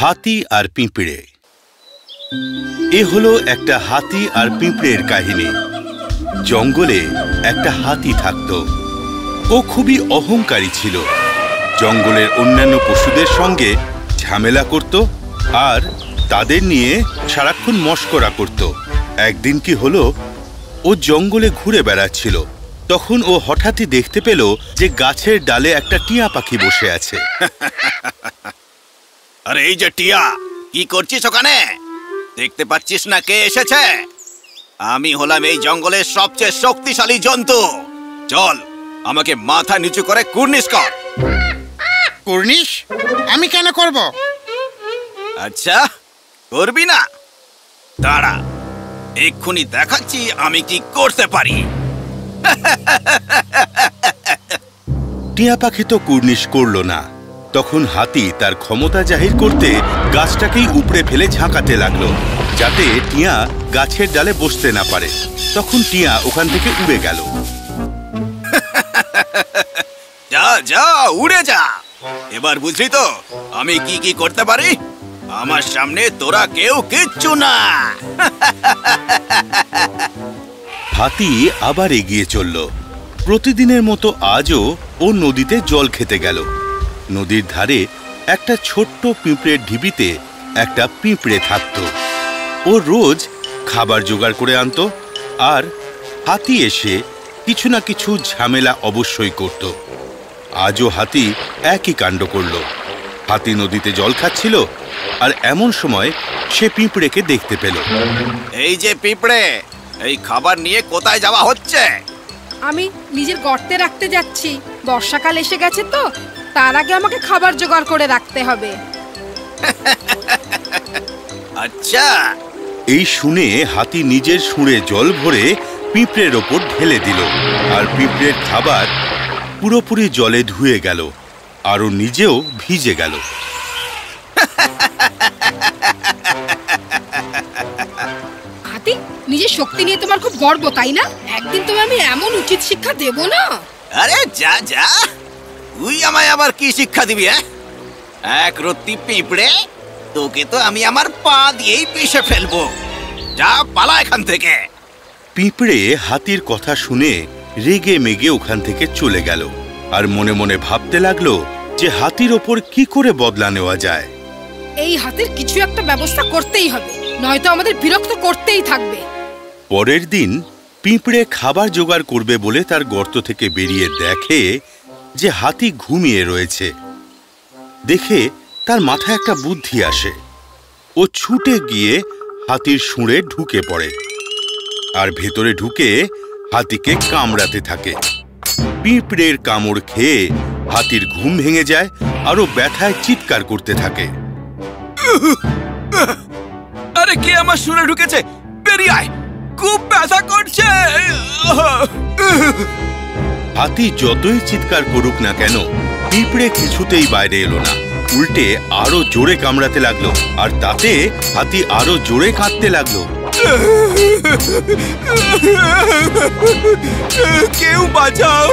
হাতি আর পিঁপড়ে। এ হলো একটা হাতি আর পিঁপড়ের কাহিনী। জঙ্গলে একটা হাতি থাকত। ও খুবই অহংকারী ছিল। জঙ্গলের অন্যান্য পশুদের সঙ্গে ঝামেলা করত আর তাদের নিয়ে সারাক্ষণ মস্করা করত। একদিন কি হলো, ও জঙ্গলে ঘুরে বেড়াচ্ছিল। তখন ও হঠাৎই দেখতে পেল যে গাছের ডালে একটা টিয়া পাখি বসে আছে। আরে এই যে টিয়া কি করছিস ওখানে? দেখতে পাচ্ছিস না কে এসেছে? আমি হলাম এই জঙ্গলের সবচেয়ে শক্তিশালী জন্তু। চল আমাকে মাথা নিচু করে কুর্নিশ কর। কুর্নিশ? আমি কেন করব? আচ্ছা করবি না। দাঁড়া এক্ষুনি দেখাচ্ছি আমি কি করতে পারি। টিয়া পাখি তো কুর্নিশ করল না। তখন হাতি তার ক্ষমতা জাহির করতে গাছটাকেই উপড়ে ফেলে ঝাঁকাতে লাগল যাতে টিয়া গাছের ডালে বসতে না পারে। তখন টিয়া ওখান থেকে উড়ে গেল। যা যা উড়ে যা। এবার বুঝলি তো আমি কি কি করতে পারি? আমার সামনে তোরা কেউ কিচ্ছু না। হাতি আবার এগিয়ে চলল। প্রতিদিনের মতো আজও ও নদীতে জল খেতে গেল। নদীর ধারে একটা ছোট্ট পিঁপড়ের ঢিবিতে একটা পিঁপড়ে থাকত। ও রোজ খাবার জোগাড় করে আনতো আর হাতি এসে কিছু না কিছু ঝামেলা অবশ্যই করত। আজও হাতি একই কাণ্ড করল। হাতি নদীতে জল খাচ্ছিল আর এমন সময় সে পিঁপড়েকে দেখতে পেল। এই যে পিঁপড়ে এই খাবার নিয়ে কোথায় যাওয়া হচ্ছে? আমি নিজের গর্তে রাখতে যাচ্ছি। বর্ষাকাল এসে গেছে তো তার আগে আমাকে খাবার জোগাড় করে রাখতে হবে। আচ্ছা এই শুনে হাতি নিজের সুরে জল ভরে পিঁপড়ের ওপর ঢেলে দিল আর পিঁপড়ের খাবার পুরোপুরি জলে ধুয়ে গেল আরও নিজেও ভিজে গেল। হাতি নিজের শক্তি নিয়ে তোমার খুব গর্ব তাই না? একদিন তুমি আমি এমন উচিত শিক্ষা দেব না? আরে যা যা। তুই আমায় আবার কি শিক্ষা দিবি হ্যাঁ? এক রত্তি পিঁপড়ে তোকে তো আমি আমার পা দিয়েই পিষে ফেলব। যা পালা এখান থেকে। পিঁপড়ে হাতির কথা শুনে রেগে মেগে ওখান থেকে চলে গেল আর মনে মনে ভাবতে লাগল যে হাতির ওপর কি করে বদলা নেওয়া যায়। এই হাতের কিছু একটা ব্যবস্থা করতেই হবে নয়তো আমাদের বিরক্ত করতেই থাকবে। পরের দিন পিঁপড়ে খাবার জোগাড় করবে বলে তার গর্ত থেকে বেরিয়ে দেখে যে হাতি ঘুমিয়ে রয়েছে। দেখে তার মাথায় একটা বুদ্ধি আসে। ও ছুটে গিয়ে হাতির সুঁড়ে ঢুকে পড়ে আর ভেতরে ঢুকে হাতিকে কামড়াতে থাকে। পিঁপড়ের কামড় খেয়ে হাতির ঘুম ভেঙে যায় আরও ব্যথায় চিৎকার করতে থাকে। আরে কে আমার শুনে ঢুকেছে? বেরিয়ে আয়। খুব ব্যথা করছে। হাতি যতই চিৎকার করুক না কেন পিঁপড়ে কিছুতেই বাইরে এলো না। উল্টে আরও জোরে কামড়াতে লাগল আর তাতে হাতি আরও জোরে কাঁদতে লাগল। কেউ বাঁচাও!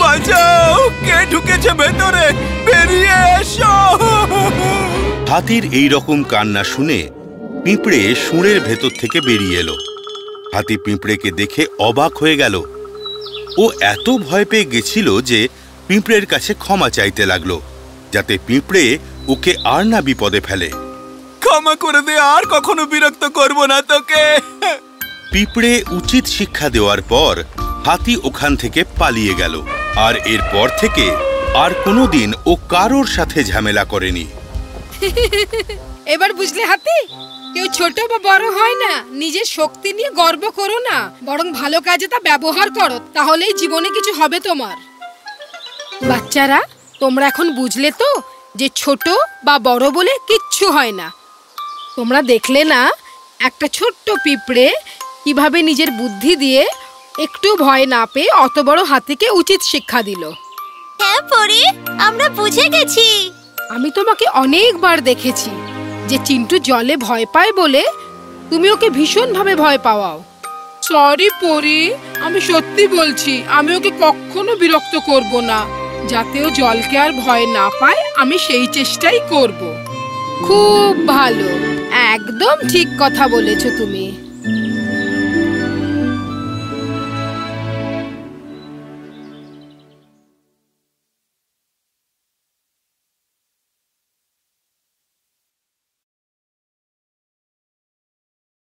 বাঁচাও! কে ঢুকেছে ভেতরে? বেরিয়ে এসো! হাতির এই রকম কান্না শুনে পিঁপড়ে সুঁড়ের ভেতর থেকে বেরিয়ে এলো। হাতি পিঁপড়েকে দেখে অবাক হয়ে গেল। ও এত ভয় পেয়ে গেছিল যে পিঁপড়ের কাছে ক্ষমা চাইতে লাগল যাতে পিঁপড়ে ওকে আর না বিপদে ফেলে। ক্ষমা করে দে আর কখনো বিরক্ত করব না তোকে। পিঁপড়ে উচিত শিক্ষা দেওয়ার পর হাতি ওখান থেকে পালিয়ে গেল আর এরপর থেকে আর কোনোদিন ও কারোর সাথে ঝামেলা করেনি। এবার বুঝলে হাতি? কেউ ছোট বা বড় হয় না। নিজের শক্তি নিয়ে গর্ব করো না। বরং ভালো কাজে তা ব্যবহার করো। তাহলেই জীবনে কিছু হবে তোমার। বাচ্চারা তোমরা এখন বুঝলে তো যে ছোট বা বড় বলে কিচ্ছু হয় না। তোমরা দেখলে না একটা ছোট্ট পিঁপড়ে কীভাবে নিজের বুদ্ধি দিয়ে একটু ভয় না পেয়ে অত বড় হাতিকে উচিত শিক্ষা দিল। হ্যাঁ পরি আমরা বুঝে গেছি। আমি তোমাকে অনেকবার দেখেছি। যে চিন্টু জলে ভয় পায় বলে তুমি ওকে ভীষণভাবে ভয় পাওয়াও। সরি পরি আমি সত্যি বলছি আমি ওকে কখনো বিরক্ত করব না। যাতে ও জলকে আর ভয় না পায় আমি সেই চেষ্টাই করব। খুব ভালো। একদম ঠিক কথা বলেছ তুমি।